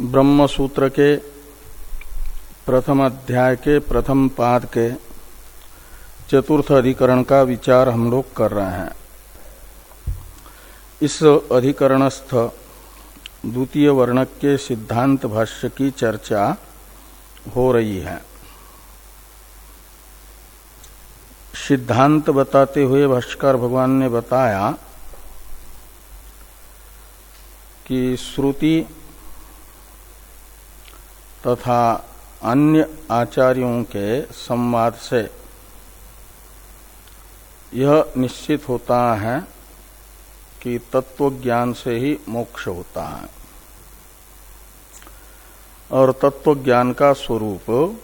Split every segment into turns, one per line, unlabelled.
ब्रह्म सूत्र के प्रथम अध्याय के प्रथम पाद के चतुर्थ अधिकरण का विचार हम लोग कर रहे हैं। इस अधिकरणस्थ द्वितीय वर्णक के सिद्धांत भाष्य की चर्चा हो रही है। सिद्धांत बताते हुए भाष्कर भगवान ने बताया कि श्रुति तथा अन्य आचार्यों के संवाद से यह निश्चित होता है कि तत्व ज्ञान से ही मोक्ष होता है। और तत्व ज्ञान का स्वरूप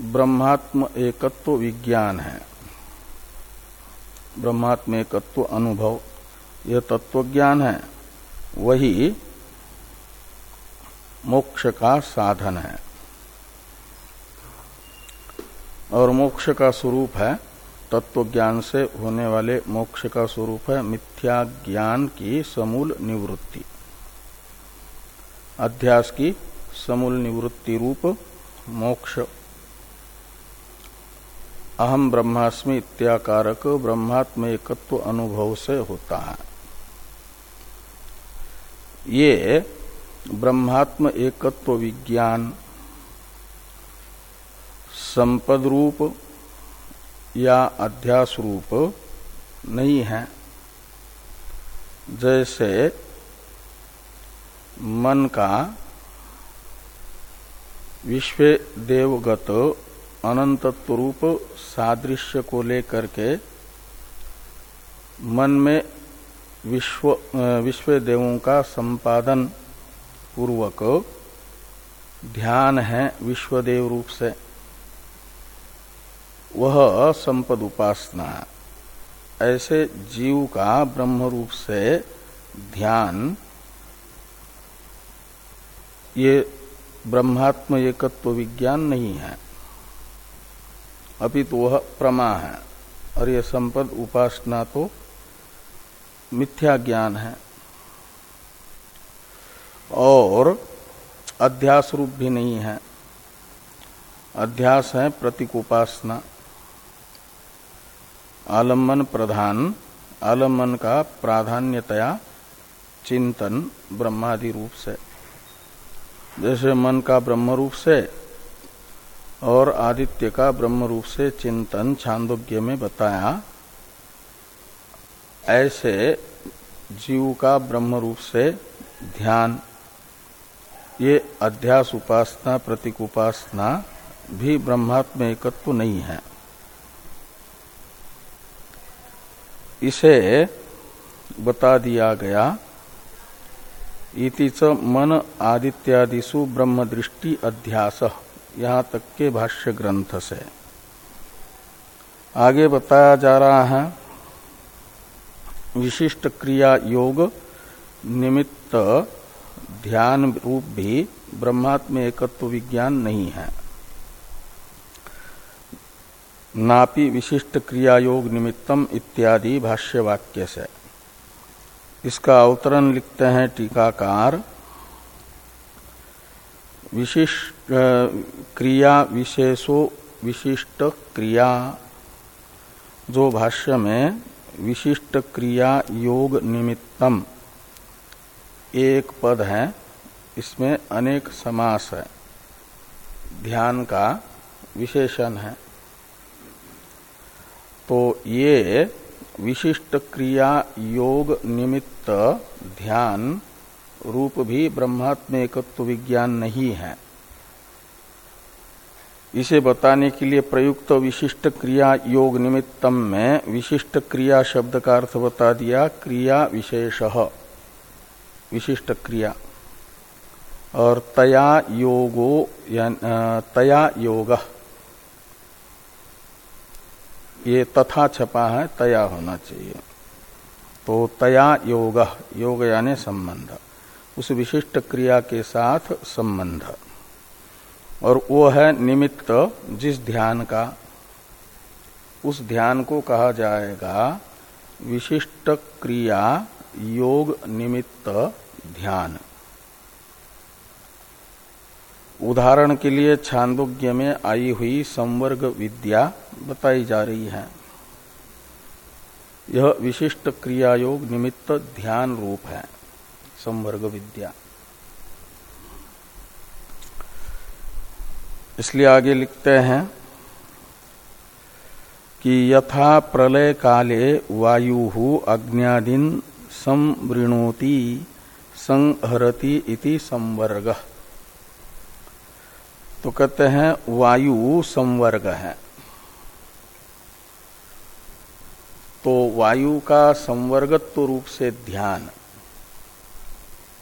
ब्रह्मात्म एकत्व विज्ञान है। ब्रह्मात्म एकत्व अनुभव, यह तत्व ज्ञान है। वही मोक्ष का साधन है। और मोक्ष का स्वरूप है तत्व ज्ञान से होने वाले मोक्ष का स्वरूप है मिथ्या ज्ञान की समूल निवृत्ति। अध्यास की समूल निवृत्ति रूप मोक्ष। अहम ब्रह्मास्मि इत्याकारक ब्रह्मात्म एकत्व अनुभव से होता है। ये ब्रह्मात्म एकत्व विज्ञान संपद रूप या अध्यास रूप नहीं है। जैसे मन का विश्व देवगत अनंतत्व रूप सादृश्य को लेकर के मन में विश्व विश्व देवों का संपादन पूर्वक ध्यान है विश्वदेव रूप से। वह संपद उपासना, ऐसे जीव का ब्रह्म रूप से ध्यान, ये ब्रह्मात्म एकत्व विज्ञान नहीं है। अभी तो वह प्रमा है, और ये संपद उपासना तो मिथ्या ज्ञान है। और अध्यास रूप भी नहीं है। अध्यास है प्रतीक उपासना। आलंबन प्रधान, आलंबन का प्राधान्यतया चिंतन ब्रह्मादि रूप से। जैसे मन का ब्रह्म रूप से और आदित्य का ब्रह्म रूप से चिंतन छांदोग्य में बताया, ऐसे जीव का ब्रह्म रूप से ध्यान ये अध्यास उपासना, प्रतीक उपासना भी ब्रह्मात्म एकत्व नहीं है। इसे बता दिया गया, इति च मन आदित्यादिशु ब्रह्म दृष्टि अध्यास, यहाँ तक के भाष्य ग्रंथ से। आगे बताया जा रहा है, विशिष्ट क्रिया योग निमित्त ध्यान रूप भी ब्रह्मात्म एकत्व विज्ञान नहीं है। नापि विशिष्ट क्रिया योग निमित्तम इत्यादि भाष्य वाक्य से। इसका अवतरण लिखते हैं टीकाकार। विशिष्ट क्रिया विशेषो विशिष्ट क्रिया। जो भाष्य में विशिष्ट क्रिया योग निमित्तम एक पद है, इसमें अनेक समास है। ध्यान का विशेषण है। तो ये विशिष्ट क्रिया योग निमित्त ध्यान रूप भी ब्रह्मात्म एकत्व विज्ञान नहीं है। इसे बताने के लिए प्रयुक्त विशिष्ट क्रिया योग निमित्तम में विशिष्ट क्रिया शब्द का अर्थ बता दिया, क्रिया विशेष। विशिष्ट क्रिया। और तया योगो तया योग। ये तथा छपा है, तया होना चाहिए। तो तया योग योग यानी संबंध। उस विशिष्ट क्रिया के साथ संबंध। और वो है निमित्त, जिस ध्यान का। उस ध्यान को कहा जाएगा, विशिष्ट क्रिया योग निमित्त ध्यान। उदाहरण के लिए छांदोग्य में आई हुई संवर्ग विद्या बताई जा रही है। यह विशिष्ट क्रिया योग निमित्त ध्यान रूप है, संवर्ग विद्या। इसलिए आगे लिखते हैं कि यथा प्रलय काले वायु अग्नियादीन संवृणोति संहरति इति संवर्ग। तो कहते हैं, वायु संवर्ग है। तो वायु का संवर्गत्व रूप से ध्यान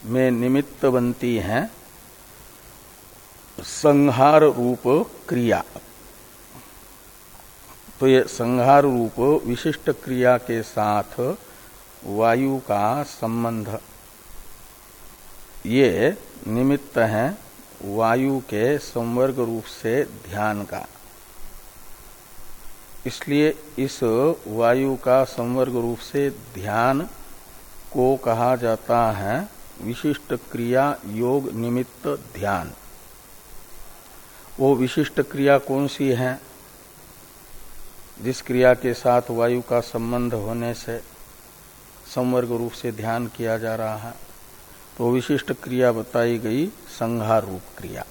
में निमित्त बनती है संहार रूप क्रिया। तो ये संहार रूप विशिष्ट क्रिया के साथ वायु का संबंध। ये निमित्त है वायु के संवर्ग रूप से ध्यान का। इसलिए इस वायु का संवर्ग रूप से ध्यान को कहा जाता है विशिष्ट क्रिया योग निमित्त ध्यान। वो विशिष्ट क्रिया कौन सी है? जिस क्रिया के साथ वायु का संबंध होने से संवर्ग रूप से ध्यान किया जा रहा है। तो विशिष्ट क्रिया बताई गई संहार रूप क्रिया।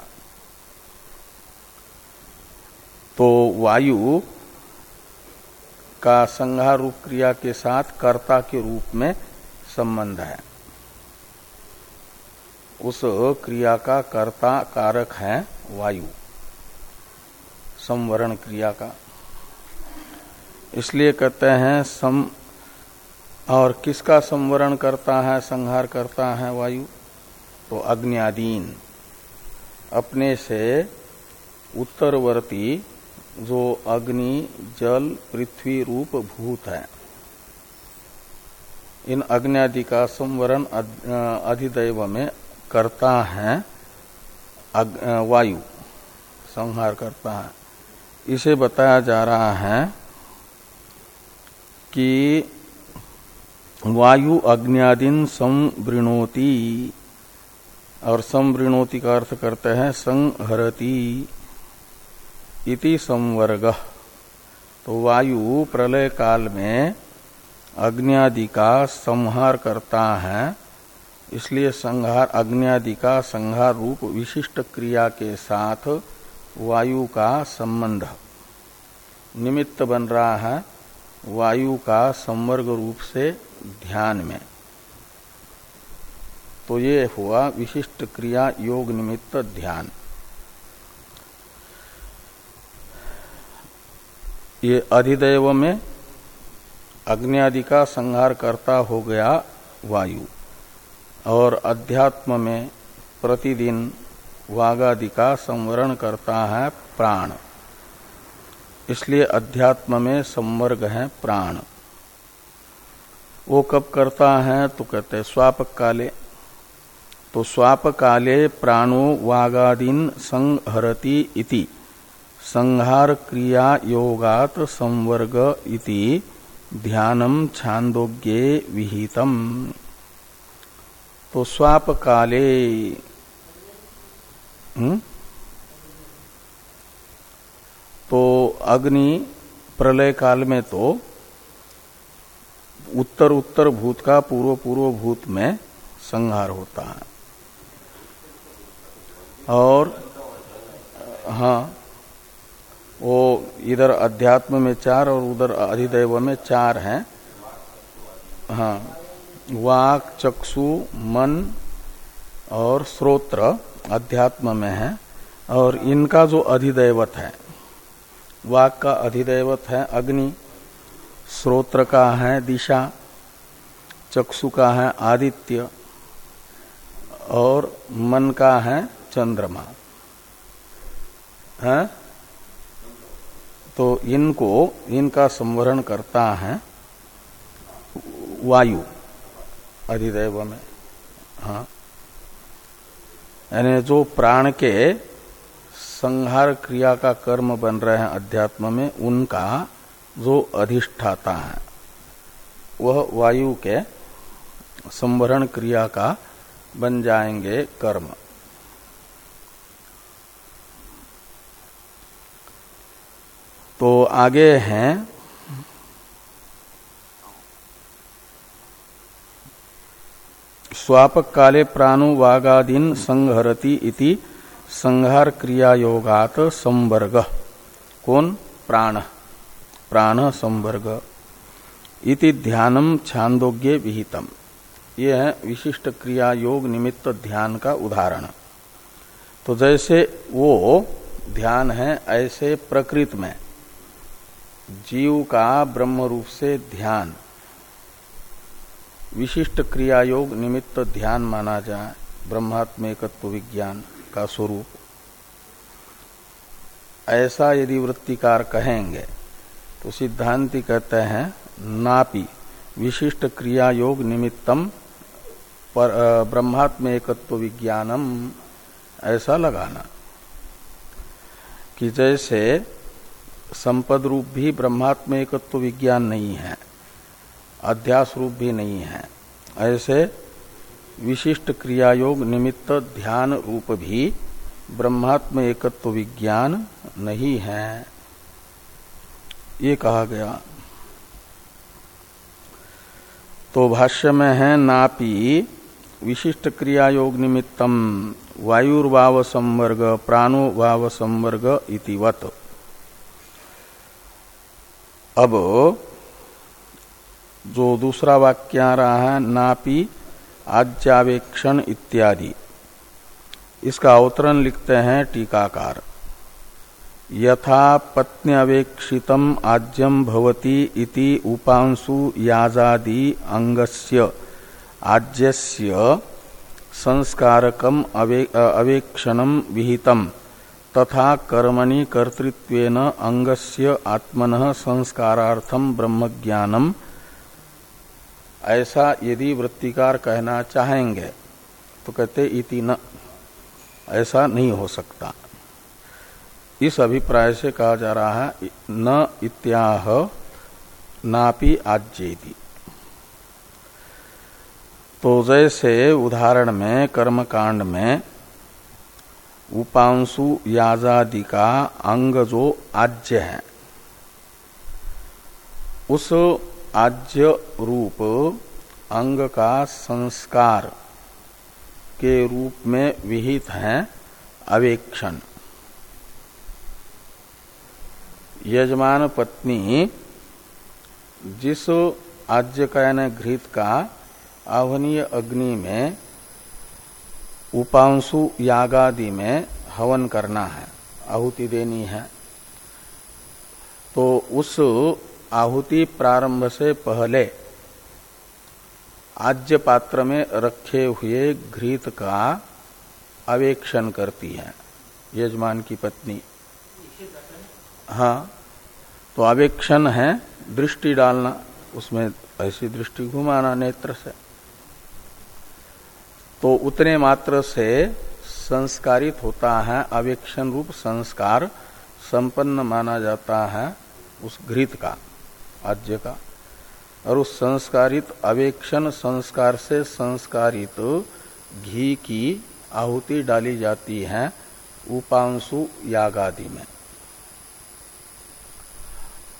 तो वायु का संहार रूप क्रिया के साथ कर्ता के रूप में संबंध है। उस क्रिया का कर्ता कारक है वायु। संवरण क्रिया का। इसलिए कहते हैं सम और किसका संवरण करता है, संहार करता है वायु? तो अग्नियादीन। अपने से उत्तरवर्ती जो अग्नि, जल, पृथ्वी रूप भूत है। इन अग्नि का संवरण अधिदैव में करता है वायु। संहार करता है। इसे बताया जा रहा है कि वायु अग्नियादीन संवृणोति। और संवृणोति का अर्थ करते हैं संहरती इति संवर्ग। तो वायु प्रलय काल में अग्नियादि का संहार करता है, इसलिए संहार अग्नि का संहार रूप विशिष्ट क्रिया के साथ वायु का संबंध निमित्त बन रहा है। वायु का संवर्ग रूप से ध्यान में। तो ये हुआ विशिष्ट क्रिया योग निमित्त ध्यान। ये अधिदेव में अग्नि आदि का संहार करता हो गया वायु, और अध्यात्म में प्रतिदिन वागादि का संवरण करता है प्राण। इसलिए अध्यात्म में संवर्ग है प्राण। वो कब करता है? तो कहते हैं स्वापक काले तो स्वाप काले प्राणो वागादीन संहरती इति। संहार क्रिया योगात संवर्ग इति। ध्यानम छांदोग्ये विहितम। तो स्वाप काले हम्म? तो अग्नि प्रलय काल में तो उत्तर उत्तर भूत का पूर्व पूर्व भूत में संहार होता है। और हाँ वो इधर अध्यात्म में चार और उधर अधिदेव में चार हैं। हाँ वाक, चक्षु, मन और श्रोत्र अध्यात्म में है। और इनका जो अधिदैवत है, वाक का अधिदैवत है अग्नि। श्रोत्र का है, दिशा, चक्षु का है, आदित्य, और मन का है, चंद्रमा। है? तो इनको, इनका संवरण करता है वायु, अधिदेव में। हाँ। यानी जो प्राण के संहार क्रिया का कर्म बन रहे हैं अध्यात्म में, उनका जो अधिष्ठाता है, वह वायु के संवरण क्रिया का बन जाएँगे कर्म। तो आगे हैं स्वापक काले प्राणुवागादीन संहरति इति संहार क्रिया योगात संवर्ग। कौन? प्राण। प्राण संवर्ग। इति ध्यानम छांदोग्य विहितम। यह है विशिष्ट क्रिया योग निमित्त ध्यान का उदाहरण। तो जैसे वो ध्यान है, ऐसे प्रकृत में जीव का ब्रह्म रूप से ध्यान, विशिष्ट क्रिया योग निमित्त ध्यान माना जाए ब्रह्मात्मेकत्व विज्ञान का स्वरूप। ऐसा यदि वृत्तिकार कहेंगे तो सिद्धांति कहते हैं, नापी, विशिष्ट क्रिया योग निमित्तम पर ब्रह्मात्म एकत्व विज्ञानम, ऐसा लगाना। कि जैसे संपद रूप भी ब्रह्मात्म एकत्व विज्ञान नहीं है, अध्यास रूप भी नहीं है, ऐसे विशिष्ट क्रिया योग निमित्त ध्यान रूप भी ब्रह्मात्म एकत्व विज्ञान नहीं है। ये कहा गया। तो भाष्य में है, नापी विशिष्ट क्रिया योग निमित्तम वायुर्वाव संवर्ग प्राणो वाव संवर्ग इतिवत अब जो दूसरा वाक्य आ रहा है, नापी आज्यावेक्षण इत्यादि, इसका अवतरण लिखते हैं टीकाकार। यथा पत्न्यवेक्षित आज्यम भवती उपांशु याजादि अंगस्य। आज्यस्य संस्कारकम अवे, विहितम। तथा कर्मणि कर्तृत्वेन अंगस्य आत्मन संस्कारार्थम ब्रह्मज्ञानम। ऐसा यदि वृत्तिकार कहना चाहेंगे तो कहते इति न। ऐसा नहीं हो सकता। इस अभिप्राय से कहा जा रहा है, न इत्याह नापि आज्येति तो जैसे उदाहरण में, कर्मकांड में, उपांशु याजादि का अंग जो आज्य है, उस आज्य रूप अंग का संस्कार के रूप में विहित है अवेक्षण। यजमान पत्नी, जिस आज्य का यानी घृत का आवनीय अग्नि में, उपांशु यागादि में हवन करना है, आहुति देनी है। तो उस आहुति प्रारंभ से पहले आज्य पात्र में रखे हुए घृत का अवेक्षण करती है, यजमान की पत्नी। हाँ तो आवेक्षण है, दृष्टि डालना, उसमें ऐसी दृष्टि घुमाना नेत्र से। तो उतने मात्र से संस्कारित होता है अवेक्षण रूप संस्कार संपन्न माना जाता है, उस घृत का आज्य का। और उस संस्कारित अवेक्षण संस्कार से संस्कारित घी की आहुति डाली जाती है, उपांशु यागादि में।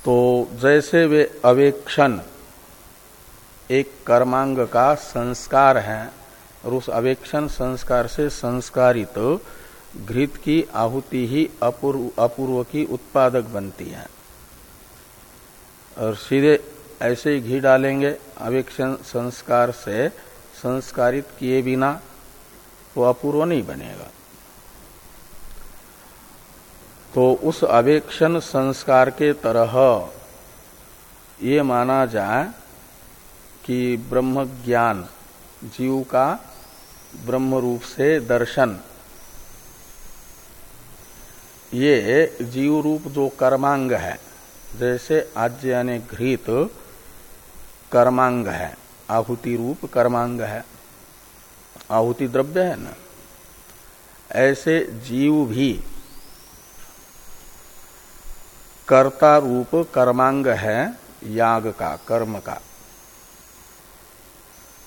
तो जैसे वे अवेक्षण, एक कर्मांग का संस्कार है, और उस अवेक्षण संस्कार से संस्कारित तो घृत की आहुति ही अपूर्व अपूर्व की उत्पादक बनती है। और सीधे ऐसे ही घी डालेंगे, अवेक्षण संस्कार से संस्कारित किए बिना, वो अपूर्व नहीं बनेगा। तो उस अवेक्षण संस्कार के तरह ये माना जाए कि ब्रह्म ज्ञान जीव का ब्रह्म रूप से दर्शन, ये जीव रूप जो कर्मांग है, जैसे आज यानी घृत कर्मांग है, आहुति रूप कर्मांग है, आहुति द्रव्य है ना? ऐसे जीव भी कर्ता रूप कर्मांग है याग का कर्म का।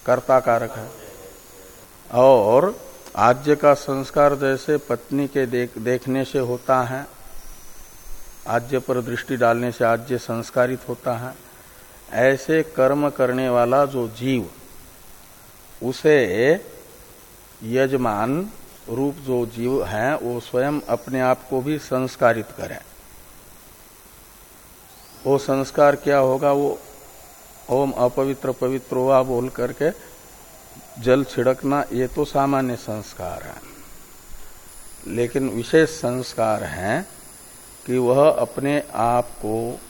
कर्ता कारक है। और आज्य का संस्कार जैसे पत्नी के देख, देखने से होता है आज्य पर दृष्टि डालने से आज्य संस्कारित होता है ऐसे कर्म करने वाला जो जीव उसे यजमान रूप जो जीव है वो स्वयं अपने आप को भी संस्कारित करे। वो संस्कार क्या होगा, वो ओम अपवित्र पवित्र हुआ बोल करके जल छिड़कना, ये तो सामान्य संस्कार है। लेकिन विशेष संस्कार है कि वह अपने आप को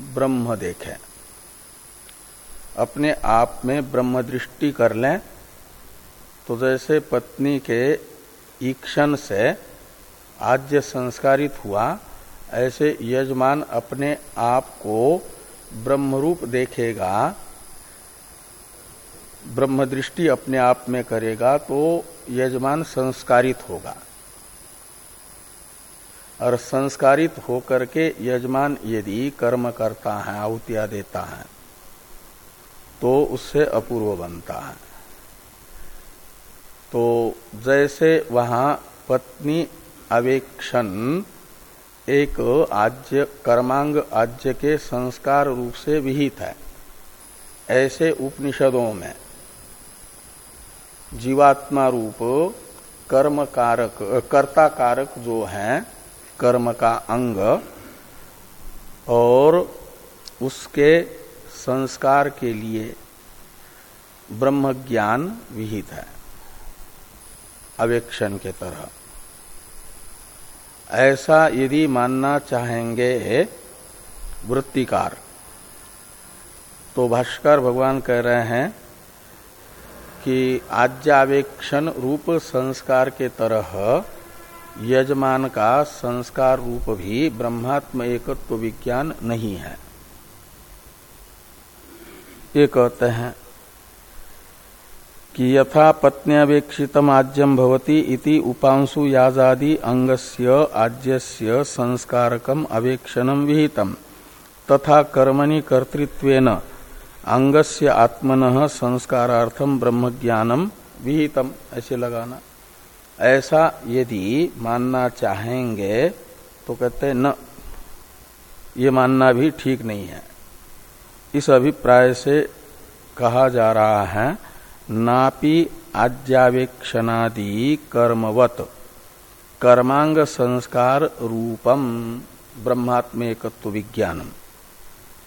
ब्रह्म देखे। अपने आप में ब्रह्म दृष्टि कर लें। तो जैसे पत्नी के ईक्षण से आज्य संस्कारित हुआ ऐसे यजमान अपने आप को ब्रह्मरूप देखेगा ब्रह्म दृष्टि अपने आप में करेगा तो यजमान संस्कारित होगा। और संस्कारित होकर के यजमान यदि कर्म करता है, आहुतिया देता है तो उससे अपूर्व बनता है। तो जैसे वहाँ पत्नी अवेक्षण एक आज्य कर्मांग आज्य के संस्कार रूप से विहित है। ऐसे उपनिषदों में जीवात्मा रूप कर्म कारक कर्ता कारक जो है, कर्म का अंग, और उसके संस्कार के लिए ब्रह्म ज्ञान विहित है। अवेक्षण के तरह। ऐसा यदि मानना चाहेंगे वृत्तिकार तो भाष्कर भगवान कह रहे हैं कि आज्यावेक्षण रूप संस्कार के तरह यजमान का संस्कार रूप भी ब्रह्मात्म एकत्व विज्ञान नहीं है। ये कहते हैं कि यथा पत्न्यवेक्षित आज्यम भवती इति उपांशु याजादि अंगस्य आज्यस्य संस्कारकम अवेक्षणम विहितम। तथा कर्मणि कर्तृत्वेन अंगस्य आत्मन संस्कारार्थम ब्रह्म ज्ञानम विहितम। ऐसे लगाना। ऐसा यदि मानना चाहेंगे तो कहते न, ये मानना भी ठीक नहीं है। इस अभिप्राय से कहा जा रहा है नापि आज्ञावेक्षणादि कर्मवत कर्मांग संस्कार रूपम ब्रह्मात्मेकत्व विज्ञानम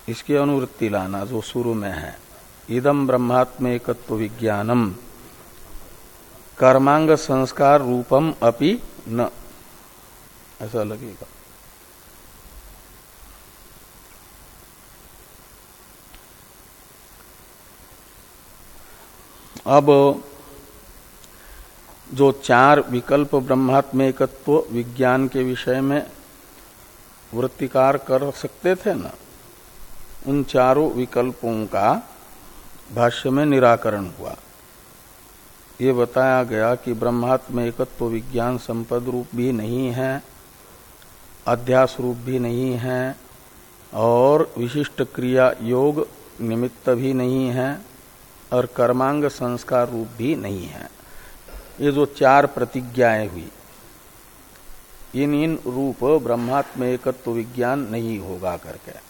इसकी अनुवृत्ति लाना जो शुरू में है। इदम ब्रह्मात्मेकत्व विज्ञानम कर्मांग संस्कार रूपम अपि न। ऐसा लगेगा। अब जो चार विकल्प ब्रह्मात्म ब्रह्मात्मेकत्व विज्ञान के विषय में वृत्तिकार कर सकते थे ना, उन चारों विकल्पों का भाष्य में निराकरण हुआ। ये बताया गया कि ब्रह्मात्म एकत्व विज्ञान संपद रूप भी नहीं है, अध्यास रूप भी नहीं है, और विशिष्ट क्रिया योग निमित्त भी नहीं है। और कर्मांग संस्कार रूप भी नहीं है। ये जो चार प्रतिज्ञाएँ हुई, इन इन रूप ब्रह्मात्म एकत्व विज्ञान नहीं होगा करके।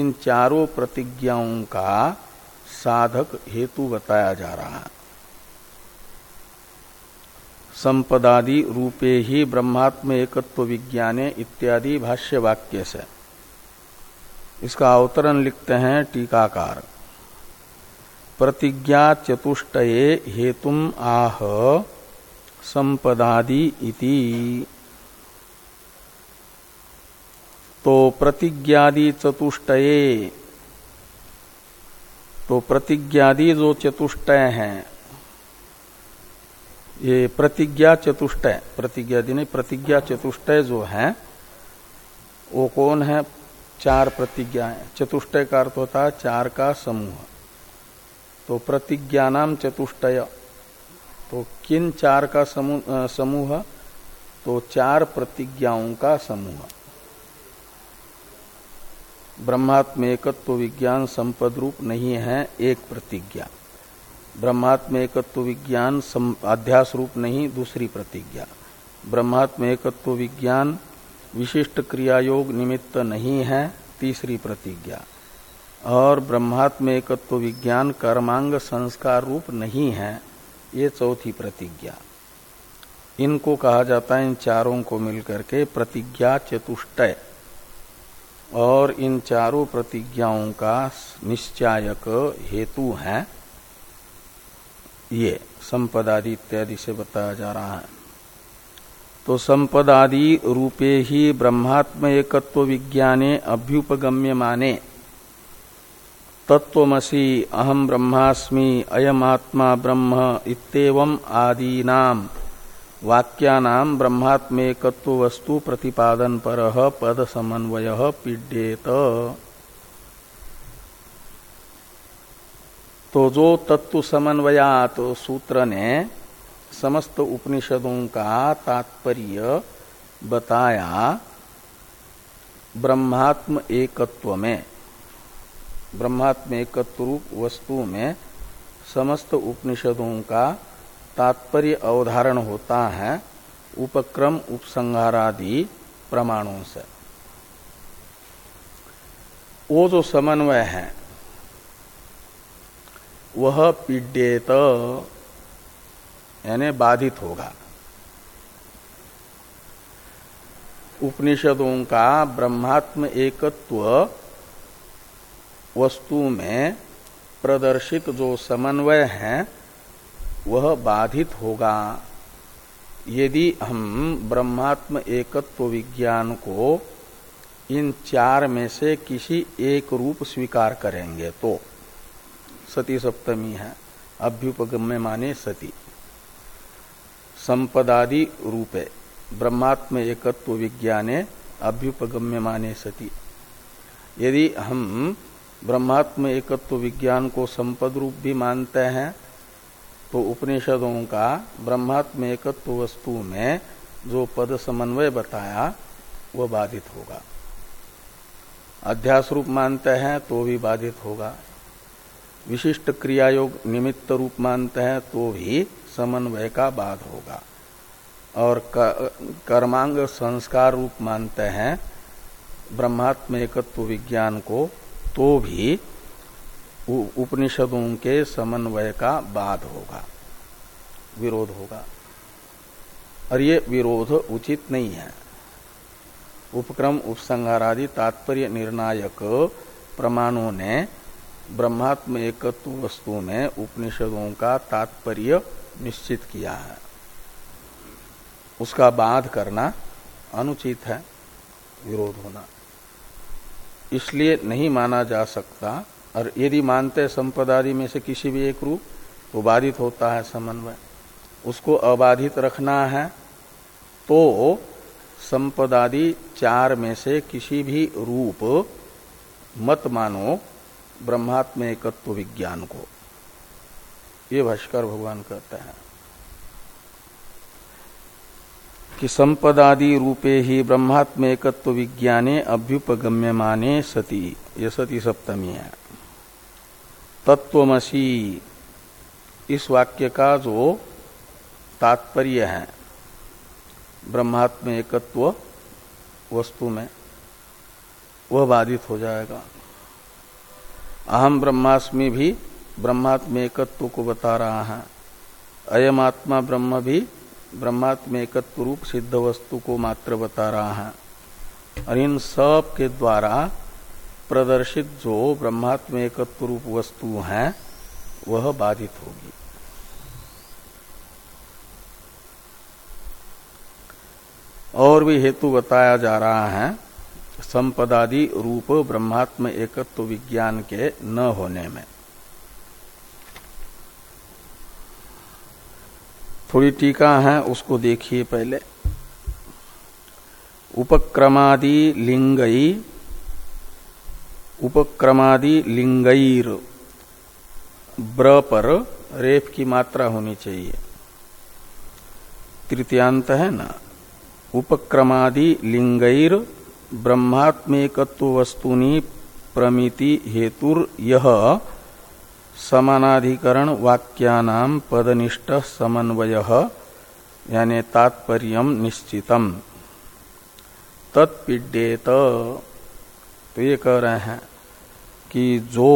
इन चारों प्रतिज्ञाओं का साधक हेतु बताया जा रहा है। संपदादि रूपे ही ब्रह्मात्म एकत्व विज्ञाने इत्यादि भाष्य वाक्य से। इसका अवतरण लिखते हैं टीकाकार। प्रतिज्ञा चतुष्टये हेतुम आह संपदादि इति। तो प्रतिज्ञादि चतुष्टये। तो प्रतिज्ञादि जो चतुष्टय हैं, ये प्रतिज्ञा चतुष्टय प्रतिज्ञादि नहीं, प्रतिज्ञा चतुष्टय जो है, वो कौन है? चार प्रतिज्ञाएँ। चतुष्टय का अर्थ होता है चार का समूह। तो प्रतिज्ञानाम चतुष्टय। तो किन चार का समूह समूह? तो चार प्रतिज्ञाओं का समूह। ब्रह्मात्म एकत्व विज्ञान संपद रूप नहीं है, एक प्रतिज्ञा। ब्रह्मात्म एकत्व विज्ञान अध्यास रूप नहीं, दूसरी प्रतिज्ञा। ब्रह्मात्म एकत्व विज्ञान विशिष्ट क्रियायोग निमित्त नहीं है, तीसरी प्रतिज्ञा। और ब्रह्मात्म एकत्व विज्ञान कर्मांग संस्कार रूप नहीं है, ये चौथी प्रतिज्ञा। इनको कहा जाता है इन चारों को मिलकर के प्रतिज्ञा चतुष्टय। और इन चारों प्रतिज्ञाओं का निश्चायक हेतु है ये संपदादि इत्यादि से बताया जा रहा है। तो संपदादि रूपे ही ब्रह्मात्म एकत्व विज्ञाने अभ्युपगम्य माने तत्वमसी अहम ब्रह्मास्मि, अयमात्मा ब्रह्म इतम आदीनाम। वाक्यानाम ब्रह्मात्मेकत्व वस्तु प्रतिपादन पर पद समन्वय पीड्येत। तो जो तत्व समन्वयात सूत्र ने समस्त उपनिषदों का तात्पर्य बताया, ब्रह्मात्म एकत्व में ब्रह्मात्म एकत्व रूप वस्तु में समस्त उपनिषदों का तात्पर्य अवधारण होता है, उपक्रम, उपसंहारादि प्रमाणों से। वो जो समन्वय है, वह पीड्येत, यानी बाधित होगा। उपनिषदों का ब्रह्मात्म एकत्व वस्तु में प्रदर्शित जो समन्वय है, वह बाधित होगा। यदि हम ब्रह्मात्म एकत्व विज्ञान को इन चार में से किसी एक रूप स्वीकार करेंगे तो सती सप्तमी है, अभ्युपगम्य माने सती। संपदादि रूपे, ब्रह्मात्म एकत्व विज्ञाने अभ्युपगम्य माने सती। यदि हम ब्रह्मात्म एकत्व विज्ञान को संपद रूप भी मानते हैं तो उपनिषदों का ब्रह्मात्म एकत्व वस्तु में जो पद समन्वय बताया वह बाधित होगा। अध्यास रूप मानते हैं तो भी बाधित होगा। विशिष्ट क्रियायोग निमित्त रूप मानते हैं तो भी समन्वय का बाध होगा। और कर्मांग संस्कार रूप मानते हैं, ब्रह्मात्म एकत्व विज्ञान को तो भी उपनिषदों के समन्वय का बाध होगा, विरोध होगा। और ये विरोध उचित नहीं है। उपक्रम, उपसंहारादि तात्पर्य निर्णायक प्रमाणों ने, ब्रह्मात्म एकत्व वस्तु में उपनिषदों का तात्पर्य निश्चित किया है। उसका बाध करना अनुचित है, विरोध होना। इसलिए नहीं माना जा सकता। और यदि मानते संपदादि में से किसी भी एक रूप तो बाधित होता है समन्वय। उसको अबाधित रखना है तो संपदादि चार में से किसी भी रूप मत मानो ब्रह्मात्म एकत्व विज्ञान को। ये भाष्कर भगवान कहते हैं। कि संपदादि रूपे ही ब्रह्मात्म एकत्व विज्ञाने अभ्युपगम्य माने सती। ये सती सप्तमी है। तत्वमसी इस वाक्य का जो तात्पर्य है ब्रह्मात्म एकत्व वस्तु में, वह बाधित हो जाएगा। अहम ब्रह्मास्मि भी ब्रह्मात्म एकत्व को बता रहा है। अयम आत्मा ब्रह्म भी ब्रह्मात्म एकत्व रूप सिद्ध वस्तु को मात्र बता रहा है। और इन सब के द्वारा प्रदर्शित जो ब्रह्मात्म एकत्व रूप वस्तु है, वह बाधित होगी। और भी हेतु बताया जा रहा है, संपदादि रूप ब्रह्मात्म एकत्व विज्ञान के न होने में। थोड़ी टीका है, उसको देखिए पहले। उपक्रमादि लिंगई उपक्रमादि लिंगईर ब्र पर रेफ की मात्रा होनी चाहिए। तृतीयांत है ना? उपक्रमादि लिंगईर ब्रह्मात्मेकत्व वस्तुनि प्रमिति हेतुर यह समानाधिकरण वाक्यानाम पदनिष्ठ समन्वय, यानी तात्पर्य निश्चितम। तत्पिडेत तो ये कह रहे हैं कि जो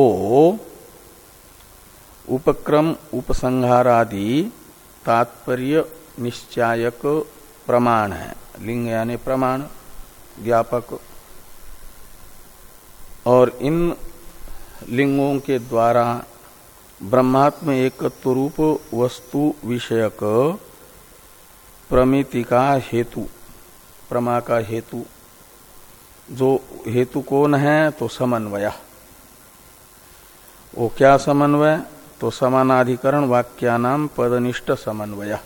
उपक्रम, उपसंहारादि तात्पर्य निश्चायक प्रमाण है, लिंग यानी प्रमाण, व्यापक। और इन लिंगों के द्वारा ब्रह्मात्म एकत्व रूप वस्तु विषयक प्रमिति का हेतु, प्रमा का हेतु। जो हेतु कौन है तो समन्वय। वो क्या समन्वय? तो समानाधिकरण वाक्यानाम पदनिष्ठ समन्वय।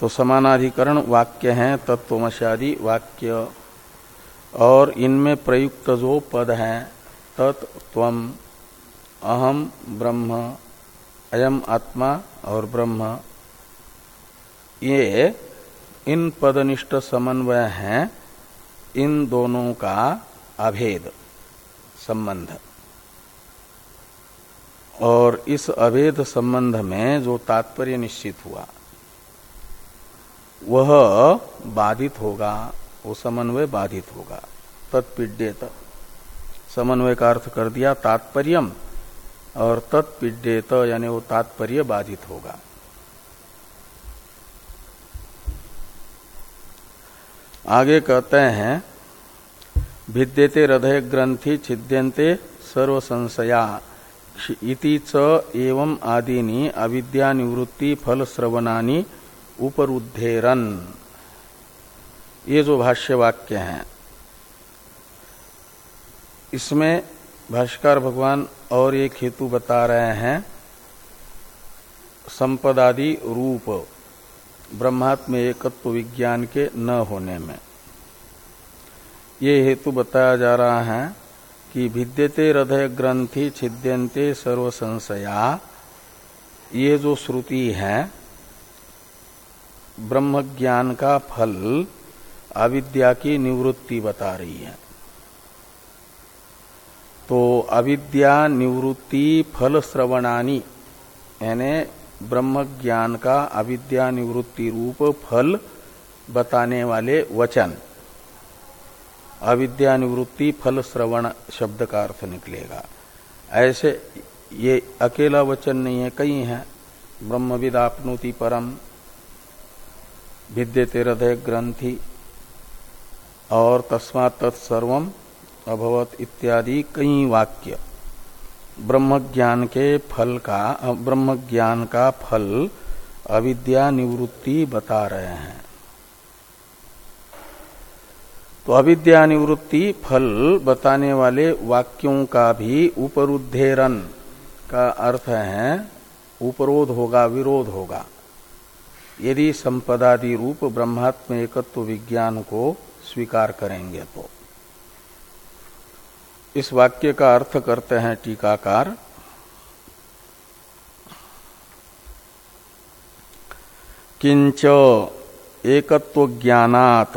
तो समानाधिकरण वाक्य हैं तत्वमशादी वाक्य। और इनमें प्रयुक्त जो पद हैं तत्व अहम ब्रह्म, अयम आत्मा और ब्रह्म। ये इन पदनिष्ठ समन्वय हैं, इन दोनों का अभेद, संबंध। और इस अभेद संबंध में जो तात्पर्य निश्चित हुआ, वह बाधित होगा, वो समन्वय बाधित होगा। तत्पिड्यत। समन्वय का अर्थ कर दिया तात्पर्यम। और तत्पिड्यत यानी वो तात्पर्य बाधित होगा। आगे कहते हैं, भिद्यते हृदय ग्रंथि छिद्यंते सर्व संशया इति च एवं आदिनी अविद्या निवृत्ति फल श्रवणानी उपरुद्धेरन। ये जो भाष्य वाक्य हैं, इसमें भाष्कर भगवान और एक हेतु बता रहे हैं। संपदादि रूप, ब्रह्मात्म एकत्व विज्ञान के न होने में। ये हेतु बताया जा रहा है कि भिद्यते हृदय ग्रंथि छिद्यंते सर्व संशया ये जो श्रुति है ब्रह्म ज्ञान का फल अविद्या की निवृत्ति बता रही है। तो अविद्या निवृत्ति फल श्रवणानी, यानी ब्रह्म ज्ञान का अविद्या निवृत्ति रूप फल बताने वाले वचन। अविद्या निवृत्ति फल श्रवण शब्द का अर्थ निकलेगा। ऐसे ये अकेला वचन नहीं है, कई है। ब्रह्म विदापनोति परम, विद्यते हृदय ग्रंथि, और तस्मात तत्सर्व अभवत इत्यादि कई वाक्य। ब्रह्म ज्ञान के फल का ब्रह्म ज्ञान का फल अविद्या निवृत्ति बता रहे हैं। तो अविद्या निवृत्ति फल बताने वाले वाक्यों का भी उपरुद्धेरन का अर्थ है, उपरोध होगा, विरोध होगा। यदि संपदादि रूप ब्रह्मात्म एकत्व विज्ञान को स्वीकार करेंगे तो। इस वाक्य का अर्थ करते हैं टीकाकार। किंच एकत्व ज्ञानात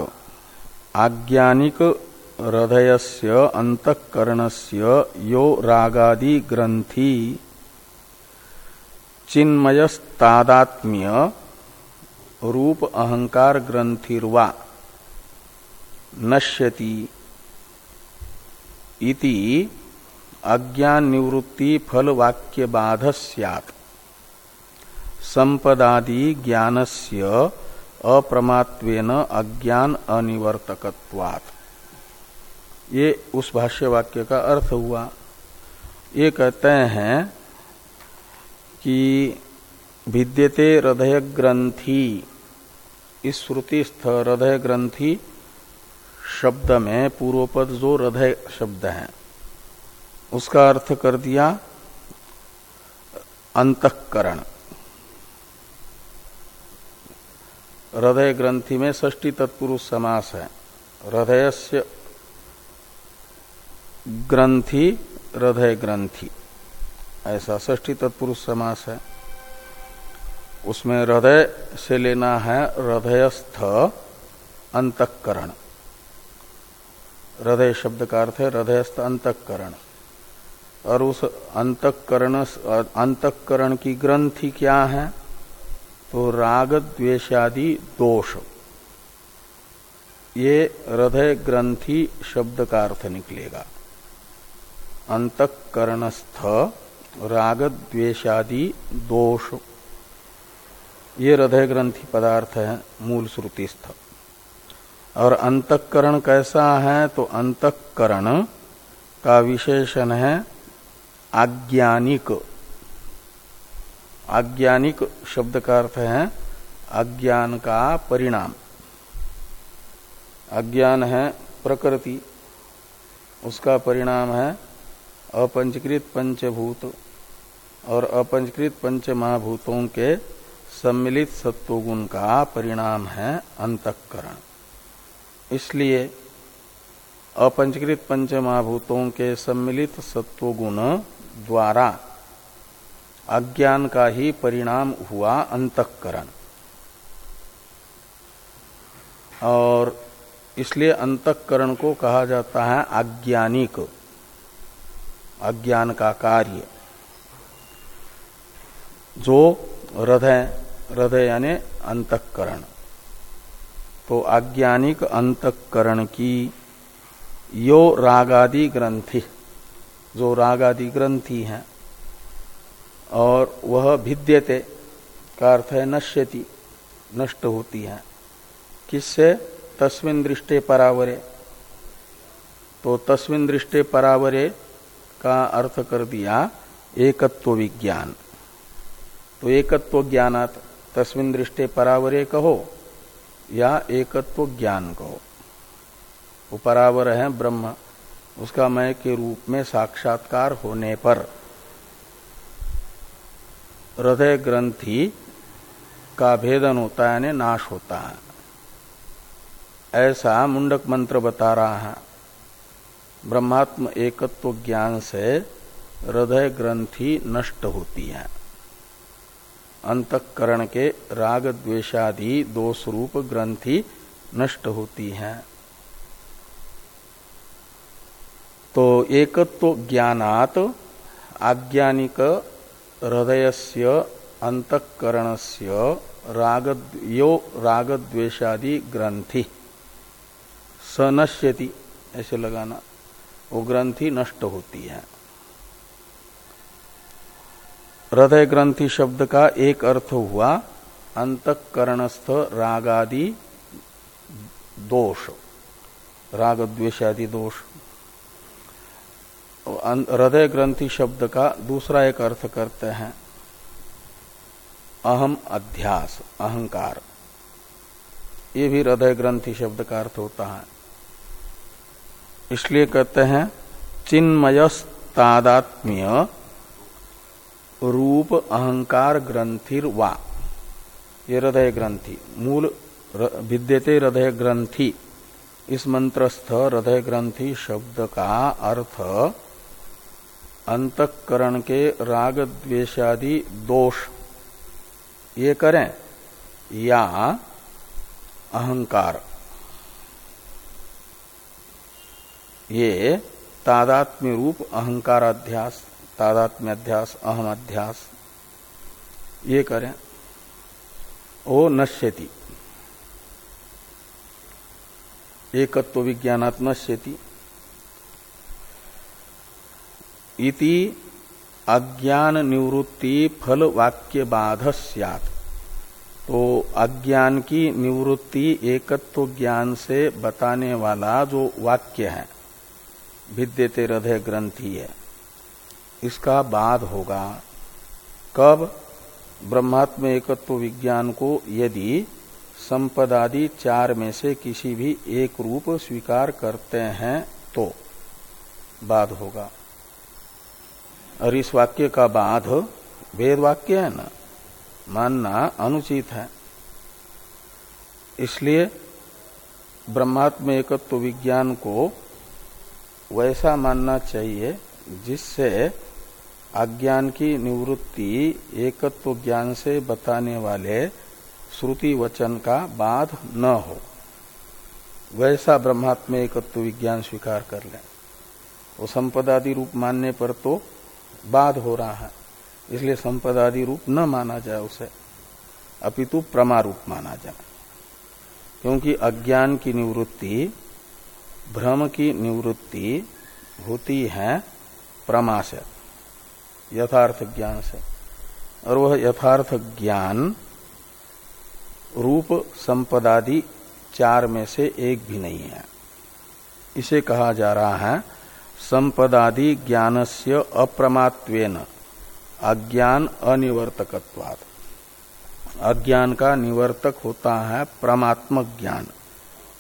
आज्ञानिक हृदयस्य अंतकरणस्य यो रागादि ग्रंथि चिन्मयस्तादात्म्य रूप अहंकार ग्रंथिर्वा नश्यति। इति अज्ञान निवृत्ति फल वाक्य बाध सैत् संपदादि ज्ञानस्य अप्रमात्वेन अज्ञान अनिवर्तकत्वात्। ये उस भाष्य वाक्य का अर्थ हुआ। ये कहते हैं कि भिद्यते हृदय ग्रंथि इस श्रुति स्थ हृदय ग्रंथि शब्द में पूर्वपद जो हृदय शब्द है, उसका अर्थ कर दिया अंतकरण। हृदय ग्रंथि में षष्टी तत्पुरुष समास है। हृदय से ग्रंथि, हृदय ग्रंथि, ऐसा षष्टी तत्पुरुष समास है। उसमें हृदय से लेना है हृदयस्थ अंतकरण। हृदय शब्द का अर्थ है हृदयस्थ अंतकरण। और उस अंतकरण अंतकरण की ग्रंथि क्या है? तो राग द्वेषादि दोष। ये हृदय ग्रंथि शब्द का अर्थ निकलेगा। अंतकरणस्थ, राग द्वेशादि दोष। ये हृदय ग्रंथि पदार्थ है, मूल श्रुतिस्थ। और अंतकरण कैसा है तो अंतकरण का विशेषण है आज्ञानिक। आज्ञानिक शब्द का अर्थ है अज्ञान का परिणाम। अज्ञान है प्रकृति। उसका परिणाम है अपंचकृत पंचभूत और अपंचकृत पंच महाभूतों के सम्मिलित सत्वगुण का परिणाम है अंतकरण। इसलिए अपंचकृत पंच महाभूतों के सम्मिलित सत्वगुण द्वारा अज्ञान का ही परिणाम हुआ अंतकरण। और इसलिए अंतकरण को कहा जाता है अज्ञानिक अज्ञान का कार्य। जो हृदय हृदय यानी अंतकरण। तो अज्ञानिक अंतकरण की यो रागादि ग्रंथि, जो रागादि ग्रंथि है, और वह भिद्यते का अर्थ है नश्यति, नष्ट होती है। किससे? तस्विन दृष्टे परावरे। तो तस्विन दृष्टे परावरे का अर्थ कर दिया एकत्व विज्ञान। तो एकत्व ज्ञानात तस्विन दृष्टे परावरे कहो। या एकत्व ज्ञान कहो। वो परावर है ब्रह्म, उसका मय के रूप में साक्षात्कार होने पर। हृदय ग्रंथि का भेदन होता है, यानी नाश होता है। ऐसा मुंडक मंत्र बता रहा है। ब्रह्मात्म एकत्व ज्ञान से हृदय ग्रंथि नष्ट होती है। अंतकरण के राग द्वेषादि दो स्वरूप ग्रंथि नष्ट होती हैं। तो एकत्व ज्ञानात आज्ञानिक हृदयस्य अंतकरणस्य राग यो राग द्वेषादि ग्रंथि सनश्यति ऐसे लगाना, वो ग्रंथि नष्ट होती है। हृदय ग्रंथि शब्द का एक अर्थ हुआ अंतकरणस्थ रागादि दोष राग द्वेषादि दोष। हृदय ग्रंथि शब्द का दूसरा एक अर्थ करते हैं, अहम अध्यास, अहंकार। ये भी हृदय ग्रंथि शब्द का अर्थ होता है। इसलिए कहते हैं, चिन्मयस्तादात्म्य रूप अहंकार ग्रंथिर वा। ये हृदय ग्रंथि। मूल विद्यते हृदय ग्रंथि। इस मंत्रस्थ हृदय ग्रंथि शब्द का अर्थ अंतकरण के राग द्वेषादि दोष। ये करें या अहंकार। ये तादात्म्य रूप अहंकाराध्यास तादात्म्य अध्यास अहम अध्यास ये करें। ओ नश्यति। एकत्व विज्ञानात् नश्यति। इति अज्ञान निवृत्ति फल वाक्य बाध तो अज्ञान की निवृत्ति एकत्व ज्ञान से बताने वाला जो वाक्य है भिद्यते हृदय ग्रंथि है। इसका बाद होगा। कब? ब्रह्मात्म एकत्व विज्ञान को यदि संपदादि चार में से किसी भी एक रूप स्वीकार करते हैं तो बाद होगा। और इस वाक्य का बाध वेद वाक्य है ना? मानना अनुचित है। इसलिए ब्रह्मात्म एकत्व विज्ञान को वैसा मानना चाहिए जिससे अज्ञान की निवृत्ति एकत्व ज्ञान से बताने वाले श्रुति वचन का बाध न हो। वैसा ब्रह्मात्म एकत्व विज्ञान स्वीकार कर ले। वो संपदादि रूप मानने पर तो बाध हो रहा है, इसलिए संपदादि रूप न माना जाए उसे, अपितु प्रमा रूप माना जाए। क्योंकि अज्ञान की निवृत्ति, भ्रम की निवृत्ति होती है प्रमा से यथार्थ ज्ञान से। और वह यथार्थ ज्ञान, रूप, संपदादि चार में से एक भी नहीं है। इसे कहा जा रहा है, संपदादि ज्ञानस्य अप्रमात्वेन, अज्ञान अनिवर्तकत्वाद अज्ञान का निवर्तक होता है परमात्मक ज्ञान,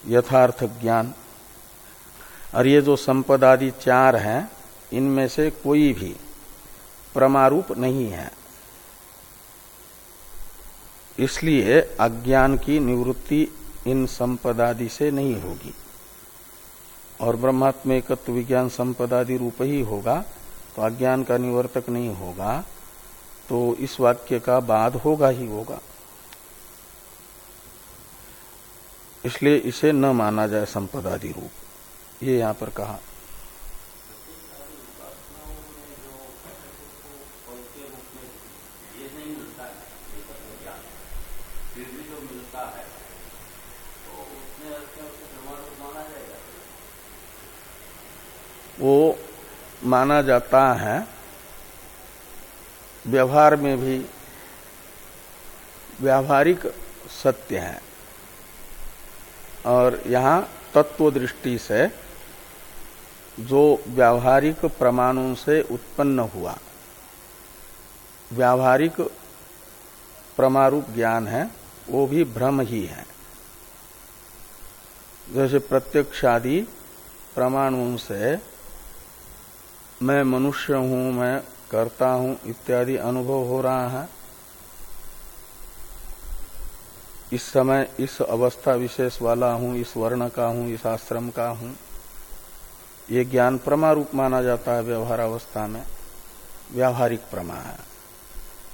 यथार्थ ज्ञान। और ये जो संपदादि चार हैं, इनमें से कोई भी प्रमारूप नहीं है। इसलिए अज्ञान की निवृत्ति इन संपदादि से नहीं होगी। और ब्रह्मात्म एकत्व विज्ञान संपदादि रूप ही होगा तो अज्ञान का निवर्तक नहीं होगा तो इस वाक्य का बाद होगा ही होगा। इसलिए इसे न माना जाए संपदादि रूप। ये यहाँ पर कहा। वो माना जाता है, व्यवहार में भी व्यावहारिक सत्य है। और यहाँ तत्व दृष्टि से जो व्यावहारिक प्रमाणों से उत्पन्न हुआ, व्यावहारिक प्रमारूप ज्ञान है, वो भी भ्रम ही है। जैसे प्रत्यक्षादि प्रमाणों से मैं मनुष्य हूँ, मैं करता हूँ, इत्यादि अनुभव हो रहा है। इस समय इस अवस्था विशेष वाला हूँ, इस वर्ण का हूँ, इस आश्रम का हूँ। ये ज्ञान प्रमा रूप माना जाता है व्यवहार अवस्था में। व्यावहारिक प्रमा है।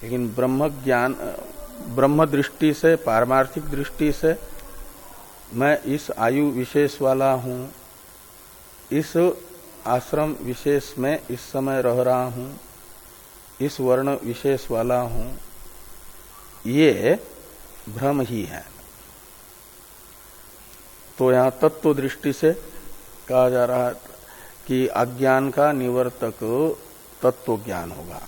लेकिन ब्रह्म ज्ञान, ब्रह्म दृष्टि से, पारमार्थिक दृष्टि से मैं इस आयु विशेष वाला हूँ। इस आश्रम विशेष में इस समय रह रहा हूँ, इस वर्ण विशेष वाला हूँ, ये भ्रम ही है। तो यहाँ तत्व दृष्टि से कहा जा रहा है कि अज्ञान का निवर्तक तत्व ज्ञान होगा,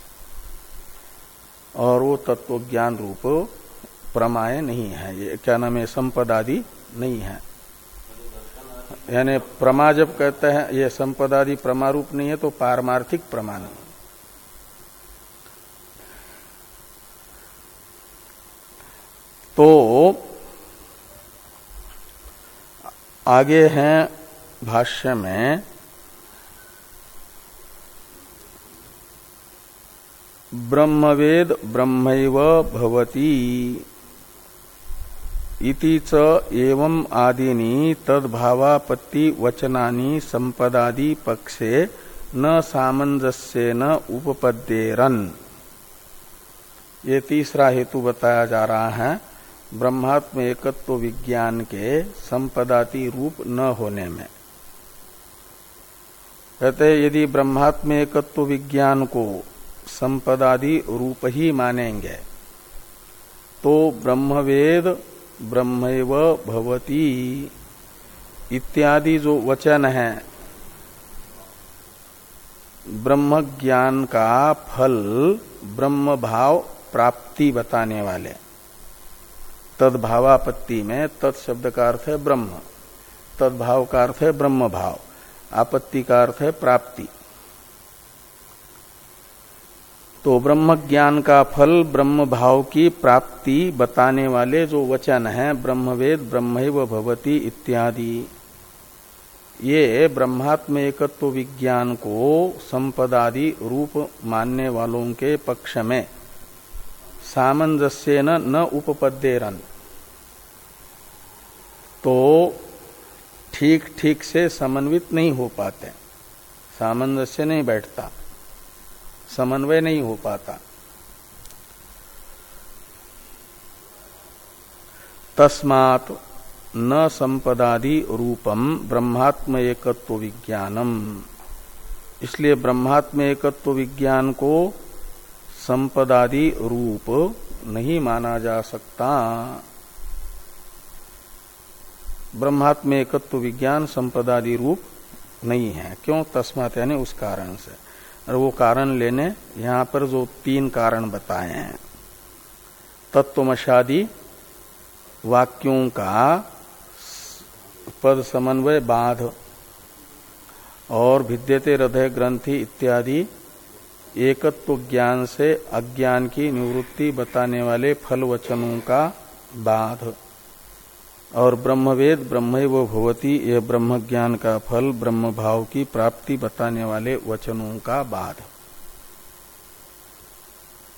और वो तत्व ज्ञान रूप प्रमाय नहीं है, ये क्या नाम है, संपदादि नहीं है। यानी प्रमा जब कहते हैं, ये संपदादि प्रमारूप नहीं है तो पारमार्थिक प्रमाण तो आगे हैं भाष्य में, ब्रह्मवेद ब्रह्मैव भवती। इति च एवं आदिनी तद्भावापत्ति वचनानि संपदादि पक्षे न सामंजस्य न उपपद्येरन। ये तीसरा हेतु बताया जा रहा है, ब्रह्मात्म एकत्व विज्ञान के संपदाति रूप न होने में। कहते यदि ब्रह्मात्म एकत्व विज्ञान को संपदादि रूप ही मानेंगे तो ब्रह्मवेद ब्रह्मैव भवती इत्यादि जो वचन है ब्रह्म ज्ञान का फल ब्रह्म भाव प्राप्ति बताने वाले। तदभावापत्ति में तत्शब्द का अर्थ है ब्रह्म, तदभाव का अर्थ है ब्रह्म भाव आपत्ति का अर्थ है प्राप्ति। तो ब्रह्म ज्ञान का फल ब्रह्म भाव की प्राप्ति बताने वाले जो वचन है ब्रह्मवेद ब्रह्म भवती इत्यादि। ये ब्रह्मात्म एकत्व विज्ञान को संपदादि रूप मानने वालों के पक्ष में सामंजस्य न, उपपद्यरन। तो ठीक ठीक से समन्वित नहीं हो पाते। सामंजस्य नहीं बैठता। समन्वय नहीं हो पाता। तस्मात न संपदादि रूपम ब्रह्मात्म एकत्व विज्ञानम। इसलिए ब्रह्मात्म एकत्व विज्ञान को संपदादि रूप नहीं माना जा सकता। ब्रह्मात्म एकत्व विज्ञान संपदादि रूप नहीं है। क्यों? तस्मात यानी उस कारण से। और वो कारण लेने यहाँ पर जो तीन कारण बताए हैं। तत्वमशादी, वाक्यों का पद समन्वय, बाध, और भिद्यते हृदय ग्रंथि इत्यादि, एकत्व ज्ञान से अज्ञान की निवृत्ति बताने वाले फल वचनों का बाध। और ब्रह्मवेद ब्रह्म वो भवती, यह ब्रह्म ज्ञान का फल ब्रह्म भाव की प्राप्ति बताने वाले वचनों का बाध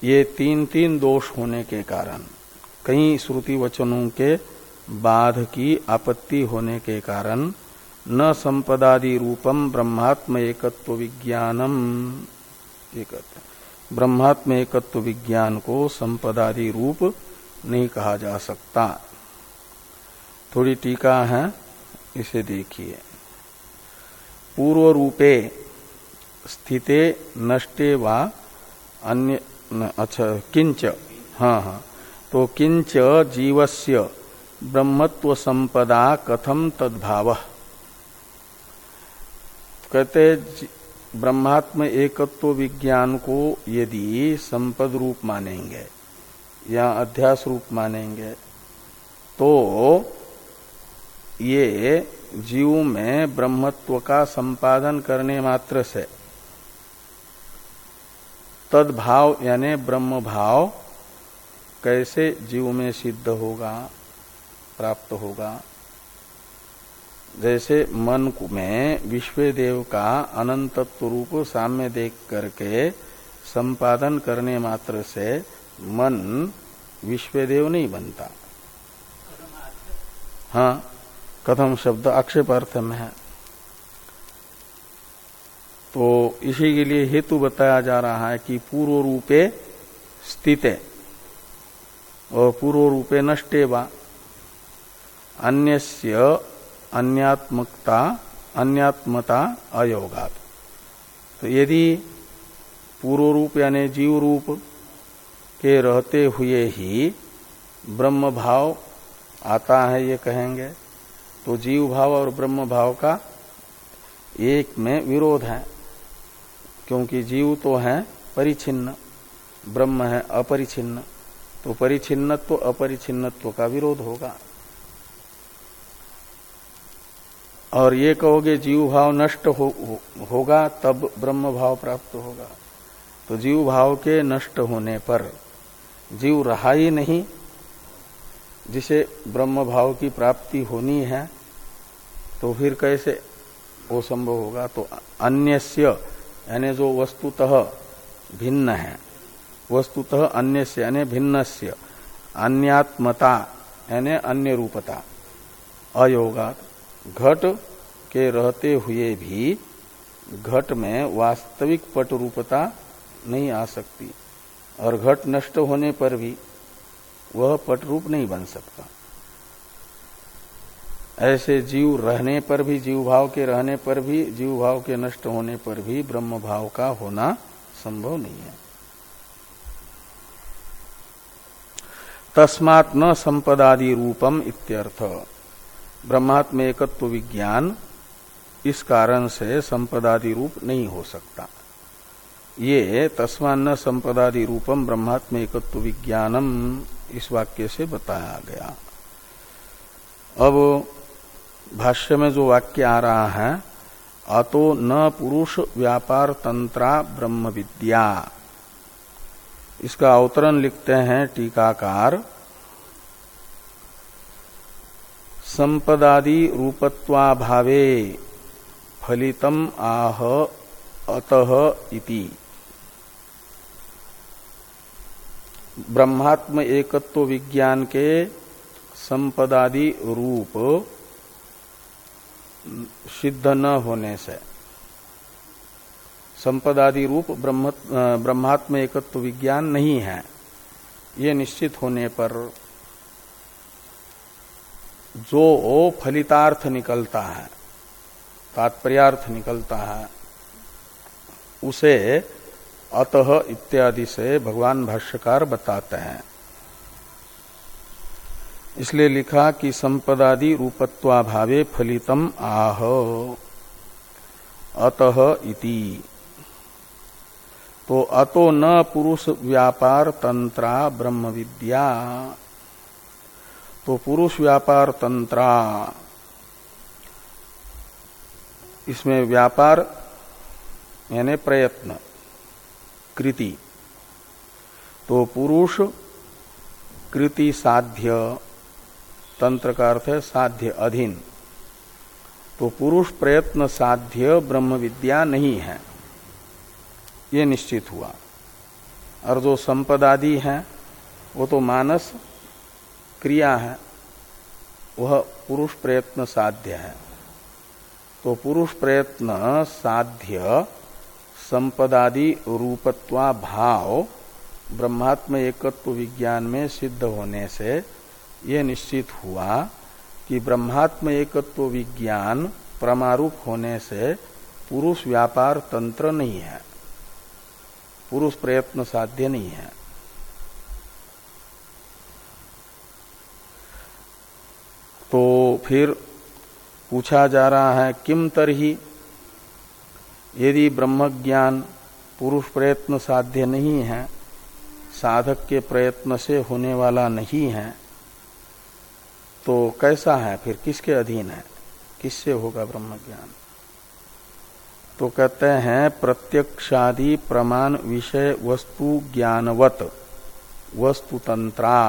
ये तीन तीन दोष होने के कारण, कई श्रुति वचनों के बाध की आपत्ति होने के कारण, न संपदादि रूपम ब्रह्मात्म एकत्व विज्ञानम। एक ब्रह्मात्म एकत्व विज्ञान को संपदादि रूप नहीं कहा जा सकता। थोड़ी टीका है इसे देखिए। पूर्व रूपे स्थिते नष्टे वा अन्य न, अच्छा किंच। हाँ हाँ। तो किंच जीवस्य ब्रह्मत्व संपदा कथम तद्भाव? कहते ब्रह्मात्म एकत्व विज्ञान को यदि संपद रूप मानेंगे या अध्यास रूप मानेंगे तो ये जीव में ब्रह्मत्व का संपादन करने मात्र से। तद्भाव यानी ब्रह्म भाव कैसे जीव में सिद्ध होगा, प्राप्त होगा। जैसे मन में विश्व देव का अनंत रूप साम्य देख करके संपादन करने मात्र से मन विश्वदेव नहीं बनता। हाँ। कथम शब्द आक्षेप अर्थ में है। तो इसी के लिए हेतु बताया जा रहा है कि पूर्व रूपे स्थित और पूर्व रूपे नष्टे वा। अन्यस्य अन्यात्मकता, अन्यात्मता अयोगात। तो यदि पूर्व रूप यानी जीव रूप के रहते हुए ही ब्रह्म भाव आता है ये कहेंगे तो जीव भाव और ब्रह्म भाव का एक में विरोध है क्योंकि जीव तो है परिचिन्न ब्रह्म है अपरिचिन्न तो परिचिन्नत्व अपरिचिन्नत्व का विरोध होगा। और ये कहोगे जीव भाव नष्ट हो, हो, होगा तब ब्रह्म भाव प्राप्त होगा। तो जीव भाव के नष्ट होने पर जीव रहा ही नहीं जिसे ब्रह्म भाव की प्राप्ति होनी है तो फिर कैसे वो संभव होगा? तो अन्यस्य, यानी जो वस्तुतः भिन्न है, वस्तुतः अन्य यानी भिन्नस्य, अन्यात्मता, यानी अन्य रूपता, अयोगात घट के रहते हुए भी घट में वास्तविक पट रूपता नहीं आ सकती, और घट नष्ट होने पर भी वह पट रूप नहीं बन सकता। ऐसे जीव रहने पर भी जीव भाव के रहने पर भी जीव भाव के नष्ट होने पर भी ब्रह्म भाव का होना संभव नहीं है। तस्मात् न संपदादि रूपम इत्यर्थ। ब्रह्मात्म एकत्व विज्ञान इस कारण से संपदादि रूप नहीं हो सकता। ये तस्मान संपदादि रूपम ब्रह्मात्म एकत्व विज्ञानम इस वाक्य से बताया गया। अब भाष्य में जो वाक्य आ रहा है, अतो न पुरुष व्यापार तंत्रा ब्रह्म विद्या। इसका अवतरण लिखते हैं टीकाकार। संपदादि रूपत्वाभावे फलितम आह अतः इति। ब्रह्मात्म एकत्व विज्ञान के संपदादि रूप सिद्ध न होने से। संपदादि रूप ब्रह्म, ब्रह्मात्म एकत्व विज्ञान नहीं है। ये निश्चित होने पर जो फलितार्थ निकलता है, तात्पर्यार्थ निकलता है, उसे अतः इत्यादि से भगवान भाष्यकार बताते हैं। इसलिए लिखा कि संपदादि रूपत्वाभावे फलितम आह। अतः इति। तो अतो न पुरुष व्यापार तंत्रा ब्रह्म विद्या। तो पुरुष व्यापार तंत्रा इसमें व्यापार, यानी प्रयत्न। कृति। तो पुरुष कृति साध्य, तंत्र का अर्थ है साध्य अधीन। तो पुरुष प्रयत्न साध्य, ब्रह्म विद्या नहीं है। ये निश्चित हुआ। और जो संपदादि है, वो तो मानस क्रिया है, वह पुरुष प्रयत्न साध्य है। तो पुरुष प्रयत्न साध्य संपदादि रूपत्वा भाव ब्रह्मात्म एकत्व विज्ञान में सिद्ध होने से यह निश्चित हुआ कि ब्रह्मात्म एकत्व विज्ञान प्रमारूप होने से पुरुष व्यापार तंत्र नहीं है। पुरुष प्रयत्न साध्य नहीं है। तो फिर पूछा जा रहा है, किम तरही यदि ब्रह्म ज्ञान पुरुष प्रयत्न साध्य नहीं है, साधक के प्रयत्न से होने वाला नहीं है तो कैसा है? फिर किसके अधीन है? किससे होगा ब्रह्म ज्ञान तो कहते हैं, प्रत्यक्षादि प्रमाण विषय वस्तु ज्ञानवत, वस्तुतंत्रा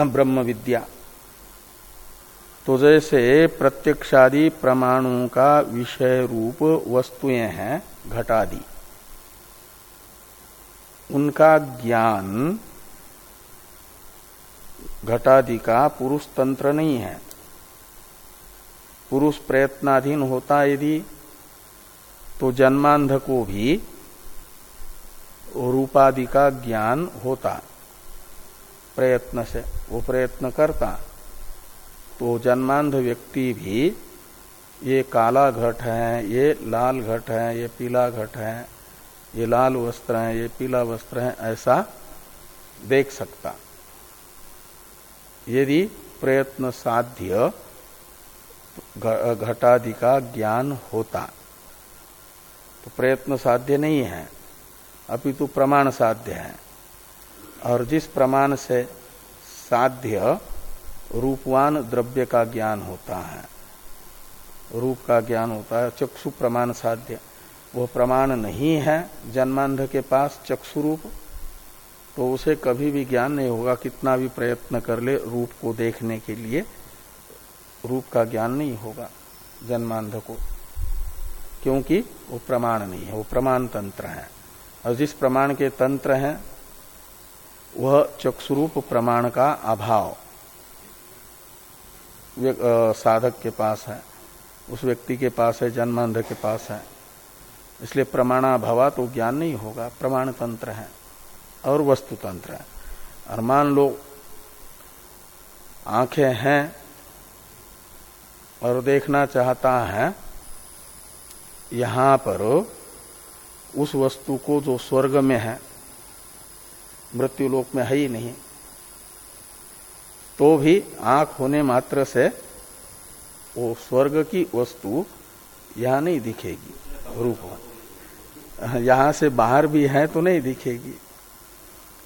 ब्रह्म विद्या तो जैसे प्रत्यक्षादि प्रमाणों का विषय रूप वस्तुएँ हैं, घटादि। उनका ज्ञान घटादि का पुरुष तंत्र नहीं है। पुरुष प्रयत्नाधीन होता यदि तो जन्मांध को भी रूपादि का ज्ञान होता, प्रयत्न से, वो प्रयत्न करता। तो जन्मांध व्यक्ति भी ये काला घट है, ये लाल घट है, ये पीला घट है, ये लाल वस्त्र है, ये पीला वस्त्र है, ऐसा देख सकता। यदि प्रयत्न साध्य घटादि का ज्ञान होता तो प्रयत्न साध्य नहीं है, अपितु प्रमाण साध्य है। और जिस प्रमाण से साध्य रूपवान द्रव्य का ज्ञान होता है। रूप का ज्ञान होता है, चक्षु प्रमाण साध्य। वो प्रमाण नहीं है, जन्मांध के पास चक्षु रूप तो उसे कभी भी ज्ञान नहीं होगा, कितना भी प्रयत्न कर ले रूप को देखने के लिए, रूप का ज्ञान नहीं होगा जन्मांध को। क्योंकि वो प्रमाण नहीं है, वो प्रमाण तंत्र है। और जिस प्रमाण के तंत्र हैं, वह चक्षुरूप प्रमाण का अभाव। साधक के पास है, उस व्यक्ति के पास है, जन्मांध के पास है। इसलिए प्रमाणा भवा तो ज्ञान नहीं होगा, प्रमाण तंत्र है और वस्तु तंत्र है। और मान लो, आँखें हैं और देखना चाहता है, यहाँ पर उस वस्तु को जो स्वर्ग में है मृत्यु लोक में है ही नहीं तो भी आँख होने मात्र से वो स्वर्ग की वस्तु यहाँ नहीं दिखेगी, रूप यहाँ से बाहर भी है तो नहीं दिखेगी।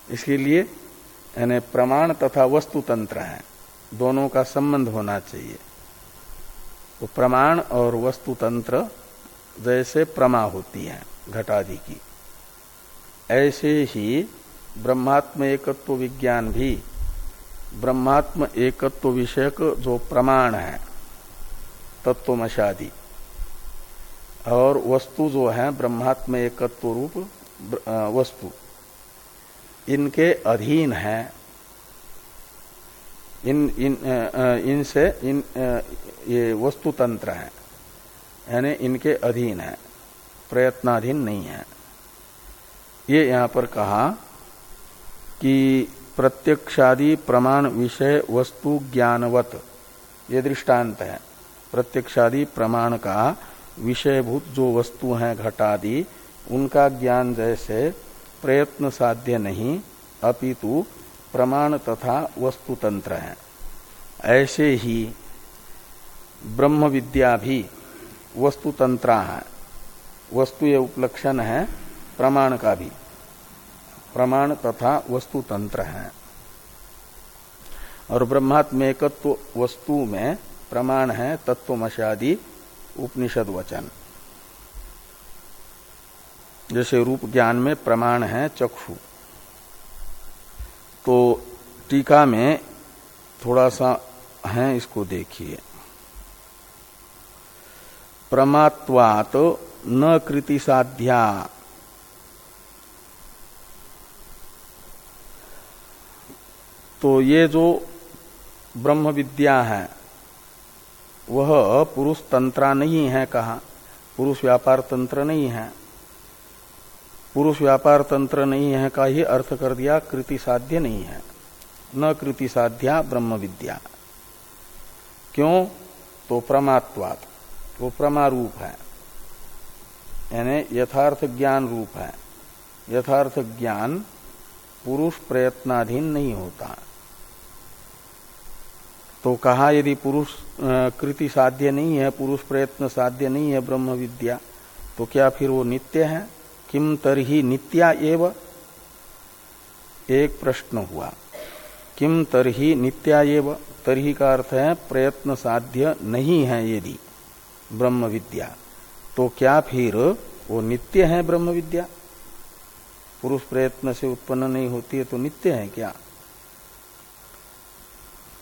इसके लिए यानी प्रमाण तथा वस्तु तंत्र है। दोनों का संबंध होना चाहिए। तो प्रमाण और वस्तु तंत्र जैसे प्रमा होती है, घटादि की। ऐसे ही ब्रह्मात्म एकत्व विज्ञान भी ब्रह्मात्म एकत्व विषयक जो प्रमाण है, तत्वमशादी। और वस्तु जो है, ब्रह्मात्म एकत्व रूप वस्तु। इनके अधीन है। इन इन इनसे, इन ये वस्तु तंत्र है। यानी इनके अधीन है। प्रयत्नाधीन नहीं है। ये यहाँ पर कहा कि प्रत्यक्षादि प्रमाण विषय वस्तु ज्ञानवत। ये दृष्टांत है। प्रत्यक्षादि प्रमाण का विषयभूत जो वस्तु हैं घटादि, उनका ज्ञान जैसे प्रयत्न साध्य नहीं, अपितु प्रमाण तथा वस्तु तंत्र है। ऐसे ही ब्रह्म विद्या भी वस्तु तंत्रा है। वस्तु ये उपलक्षण है, प्रमाण का भी। प्रमाण तथा वस्तु तंत्र है। और ब्रह्मात्मेकत्व वस्तु में प्रमाण है, तत्वमशादी, उपनिषद वचन। जैसे रूप ज्ञान में प्रमाण है, चक्षु। तो टीका में थोड़ा सा है, इसको देखिए। प्रमात्वात न कृति साध्या। तो ये जो ब्रह्म विद्या है, वह पुरुष तंत्रा नहीं है कहा। पुरुष व्यापार तंत्र नहीं है। पुरुष व्यापार तंत्र नहीं है का ही अर्थ कर दिया, कृति साध्य नहीं है। न कृति साध्या, ब्रह्म विद्या। क्यों? तो प्रमात्वात, वो प्रमारूप है। यानी यथार्थ ज्ञान रूप है। यथार्थ ज्ञान पुरुष प्रयत्नाधीन नहीं होता। तो कहा यदि पुरुष कृति साध्य नहीं है, पुरुष प्रयत्न साध्य नहीं है ब्रह्म विद्या तो क्या फिर वो नित्य है? किम तरही नित्या एव? एक प्रश्न हुआ। किम तरही नित्या एव? तरही का अर्थ है प्रयत्न साध्य नहीं है यदि ब्रह्म विद्या। तो क्या फिर वो नित्य है ब्रह्म विद्या? पुरुष प्रयत्न से उत्पन्न नहीं होती है तो नित्य है क्या?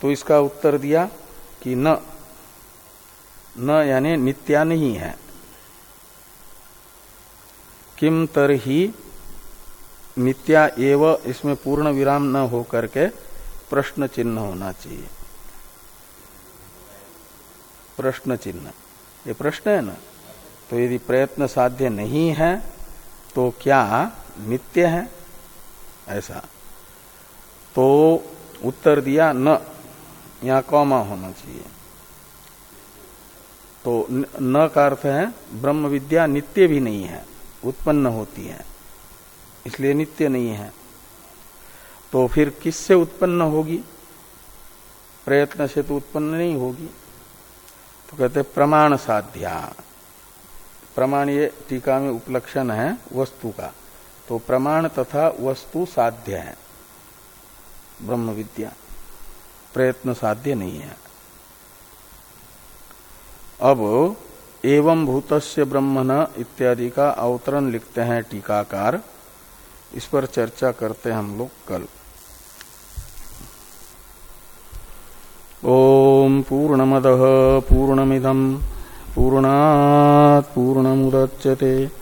तो इसका उत्तर दिया कि न न यानी नित्या नहीं है। किम तरही नित्या एव, इसमें पूर्ण विराम न हो करके प्रश्न चिन्ह होना चाहिए। प्रश्न चिन्ह। ये प्रश्न है ना? तो यदि प्रयत्न साध्य नहीं है तो क्या नित्य है? ऐसा। तो उत्तर दिया न। यहाँ कौमा होना चाहिए। तो न का अर्थ है, ब्रह्म विद्या नित्य भी नहीं है, उत्पन्न होती है, इसलिए नित्य नहीं है। तो फिर किससे उत्पन्न होगी? प्रयत्न से तो उत्पन्न नहीं होगी। तो कहते प्रमाण साध्या। प्रमाण ये टीका में उपलक्षण है वस्तु का। तो प्रमाण तथा वस्तु साध्य है, ब्रह्म विद्या। प्रयत्न साध्य नहीं है। अब एवं भूतस्य ब्रह्मण इत्यादि का अवतरण लिखते हैं टीकाकार। इस पर चर्चा करते हैं हम लोग कल। ओम पूर्णमद पूर्णमिदम पूर्णात पूर्णमुदच्यते।